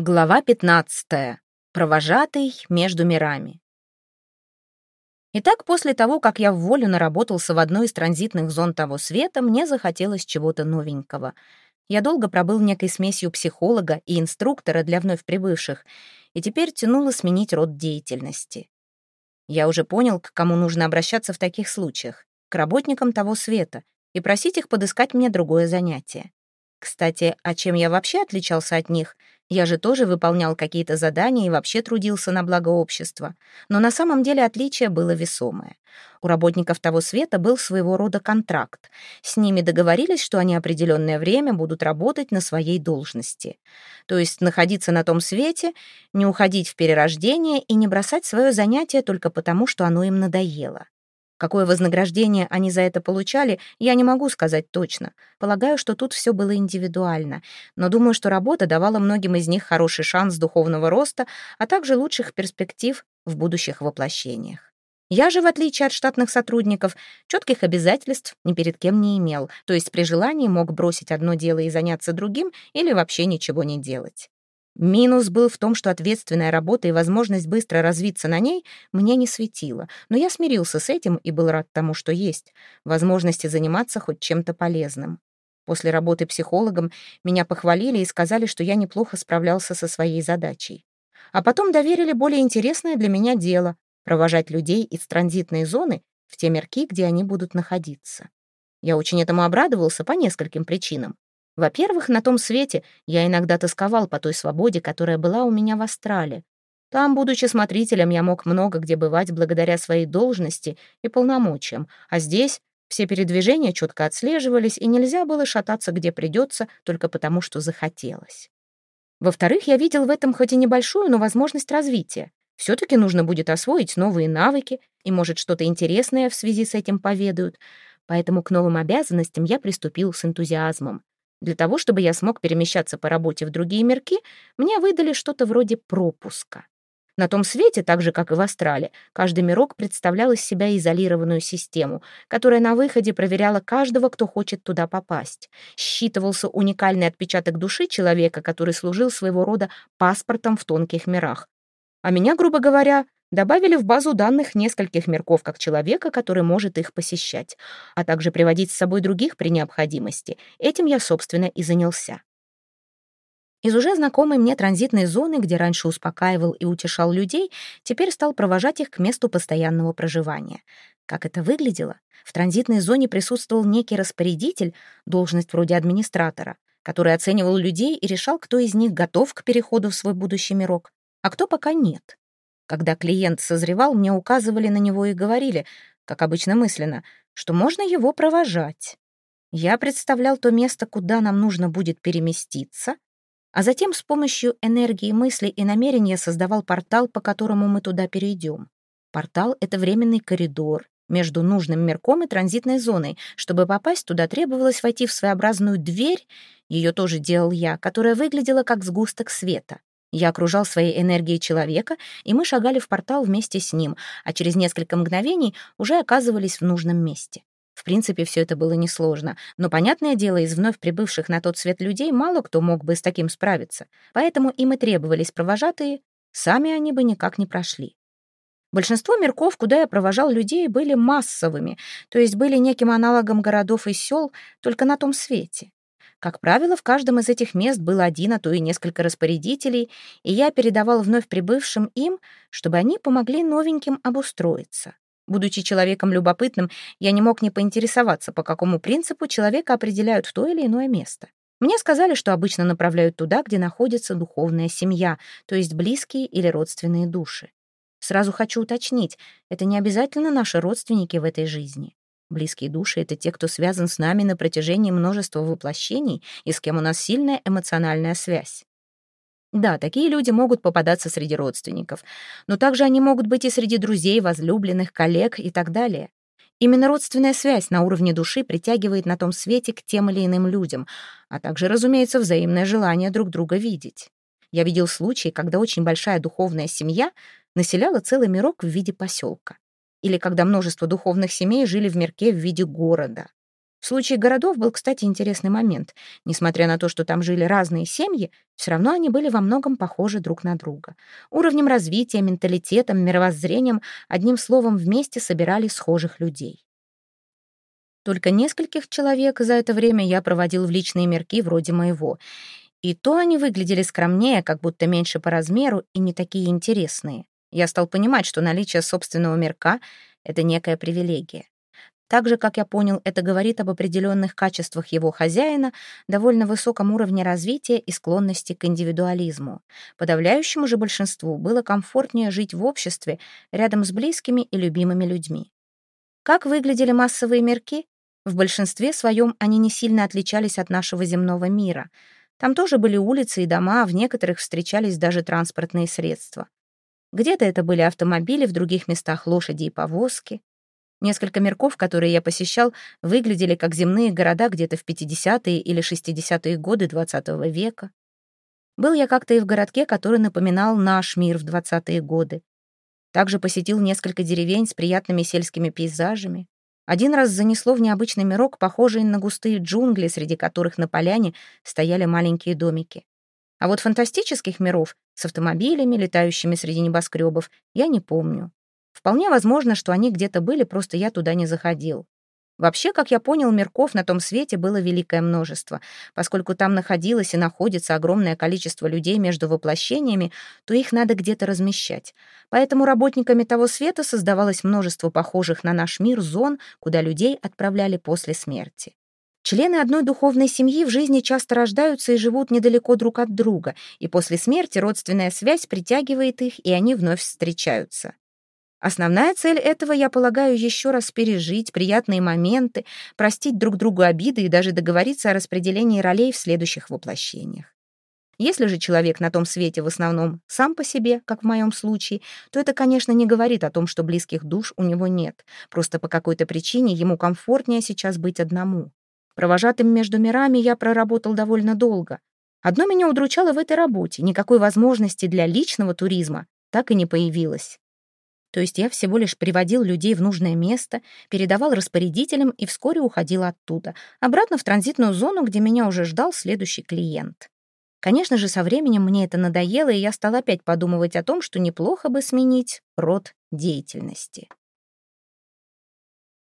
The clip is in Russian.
Глава 15. Провожатый между мирами. Итак, после того, как я в волю наработался в одной из транзитных зон того света, мне захотелось чего-то новенького. Я долго пробыл некой смесью психолога и инструктора для вновь прибывших, и теперь тянуло сменить род деятельности. Я уже понял, к кому нужно обращаться в таких случаях, к работникам того света, и просить их подыскать мне другое занятие. Кстати, а чем я вообще отличался от них — я же тоже выполнял какие-то задания и вообще трудился на благо общества. Но на самом деле отличие было весомое. У работников того света был своего рода контракт. С ними договорились, что они определенное время будут работать на своей должности. То есть находиться на том свете, не уходить в перерождение и не бросать свое занятие только потому, что оно им надоело. Какое вознаграждение они за это получали, я не могу сказать точно. Полагаю, что тут все было индивидуально. Но думаю, что работа давала многим из них хороший шанс духовного роста, а также лучших перспектив в будущих воплощениях. Я же, в отличие от штатных сотрудников, четких обязательств ни перед кем не имел, то есть при желании мог бросить одно дело и заняться другим или вообще ничего не делать. Минус был в том, что ответственная работа и возможность быстро развиться на ней мне не светила, но я смирился с этим и был рад тому, что есть, возможности заниматься хоть чем-то полезным. После работы психологом меня похвалили и сказали, что я неплохо справлялся со своей задачей. А потом доверили более интересное для меня дело — провожать людей из транзитной зоны в те мерки, где они будут находиться. Я очень этому обрадовался по нескольким причинам. Во-первых, на том свете я иногда тосковал по той свободе, которая была у меня в Астрале. Там, будучи смотрителем, я мог много где бывать благодаря своей должности и полномочиям, а здесь все передвижения четко отслеживались, и нельзя было шататься где придется, только потому, что захотелось. Во-вторых, я видел в этом хоть и небольшую, но возможность развития. Все-таки нужно будет освоить новые навыки, и, может, что-то интересное в связи с этим поведают. Поэтому к новым обязанностям я приступил с энтузиазмом. Для того, чтобы я смог перемещаться по работе в другие мирки, мне выдали что-то вроде пропуска. На том свете, так же, как и в Астрале, каждый мирок представлял из себя изолированную систему, которая на выходе проверяла каждого, кто хочет туда попасть. Считывался уникальный отпечаток души человека, который служил своего рода паспортом в тонких мирах. А меня, грубо говоря, Добавили в базу данных нескольких мирков как человека, который может их посещать, а также приводить с собой других при необходимости. Этим я, собственно, и занялся. Из уже знакомой мне транзитной зоны, где раньше успокаивал и утешал людей, теперь стал провожать их к месту постоянного проживания. Как это выглядело? В транзитной зоне присутствовал некий распорядитель, должность вроде администратора, который оценивал людей и решал, кто из них готов к переходу в свой будущий мирок, а кто пока нет. Когда клиент созревал, мне указывали на него и говорили, как обычно мысленно, что можно его провожать. Я представлял то место, куда нам нужно будет переместиться, а затем с помощью энергии мысли и намерения создавал портал, по которому мы туда перейдем. Портал — это временный коридор между нужным мирком и транзитной зоной. Чтобы попасть туда, требовалось войти в своеобразную дверь, ее тоже делал я, которая выглядела как сгусток света. Я окружал своей энергией человека, и мы шагали в портал вместе с ним, а через несколько мгновений уже оказывались в нужном месте. В принципе, все это было несложно, но, понятное дело, из вновь прибывших на тот свет людей мало кто мог бы с таким справиться, поэтому им и требовались провожатые, сами они бы никак не прошли. Большинство мирков, куда я провожал людей, были массовыми, то есть были неким аналогом городов и сел, только на том свете. Как правило, в каждом из этих мест было один, а то и несколько распорядителей, и я передавал вновь прибывшим им, чтобы они помогли новеньким обустроиться. Будучи человеком любопытным, я не мог не поинтересоваться, по какому принципу человека определяют в то или иное место. Мне сказали, что обычно направляют туда, где находится духовная семья, то есть близкие или родственные души. Сразу хочу уточнить, это не обязательно наши родственники в этой жизни. Близкие души — это те, кто связан с нами на протяжении множества воплощений и с кем у нас сильная эмоциональная связь. Да, такие люди могут попадаться среди родственников, но также они могут быть и среди друзей, возлюбленных, коллег и так далее. Именно родственная связь на уровне души притягивает на том свете к тем или иным людям, а также, разумеется, взаимное желание друг друга видеть. Я видел случаи, когда очень большая духовная семья населяла целый мирок в виде поселка или когда множество духовных семей жили в мирке в виде города. В случае городов был, кстати, интересный момент. Несмотря на то, что там жили разные семьи, все равно они были во многом похожи друг на друга. Уровнем развития, менталитетом, мировоззрением, одним словом, вместе собирали схожих людей. Только нескольких человек за это время я проводил в личные мерки вроде моего. И то они выглядели скромнее, как будто меньше по размеру и не такие интересные. Я стал понимать, что наличие собственного мерка — это некая привилегия. Так же, как я понял, это говорит об определенных качествах его хозяина, довольно высоком уровне развития и склонности к индивидуализму. Подавляющему же большинству было комфортнее жить в обществе рядом с близкими и любимыми людьми. Как выглядели массовые мерки? В большинстве своем они не сильно отличались от нашего земного мира. Там тоже были улицы и дома, а в некоторых встречались даже транспортные средства. Где-то это были автомобили, в других местах лошади и повозки. Несколько мирков, которые я посещал, выглядели как земные города где-то в 50-е или 60-е годы XX -го века. Был я как-то и в городке, который напоминал наш мир в 20-е годы. Также посетил несколько деревень с приятными сельскими пейзажами. Один раз занесло в необычный мирок, похожий на густые джунгли, среди которых на поляне стояли маленькие домики. А вот фантастических миров с автомобилями, летающими среди небоскребов, я не помню. Вполне возможно, что они где-то были, просто я туда не заходил. Вообще, как я понял, мирков на том свете было великое множество. Поскольку там находилось и находится огромное количество людей между воплощениями, то их надо где-то размещать. Поэтому работниками того света создавалось множество похожих на наш мир зон, куда людей отправляли после смерти. Члены одной духовной семьи в жизни часто рождаются и живут недалеко друг от друга, и после смерти родственная связь притягивает их, и они вновь встречаются. Основная цель этого, я полагаю, еще раз пережить приятные моменты, простить друг другу обиды и даже договориться о распределении ролей в следующих воплощениях. Если же человек на том свете в основном сам по себе, как в моем случае, то это, конечно, не говорит о том, что близких душ у него нет. Просто по какой-то причине ему комфортнее сейчас быть одному. Провожатым между мирами я проработал довольно долго. Одно меня удручало в этой работе. Никакой возможности для личного туризма так и не появилось. То есть я всего лишь приводил людей в нужное место, передавал распорядителям и вскоре уходил оттуда, обратно в транзитную зону, где меня уже ждал следующий клиент. Конечно же, со временем мне это надоело, и я стал опять подумывать о том, что неплохо бы сменить род деятельности.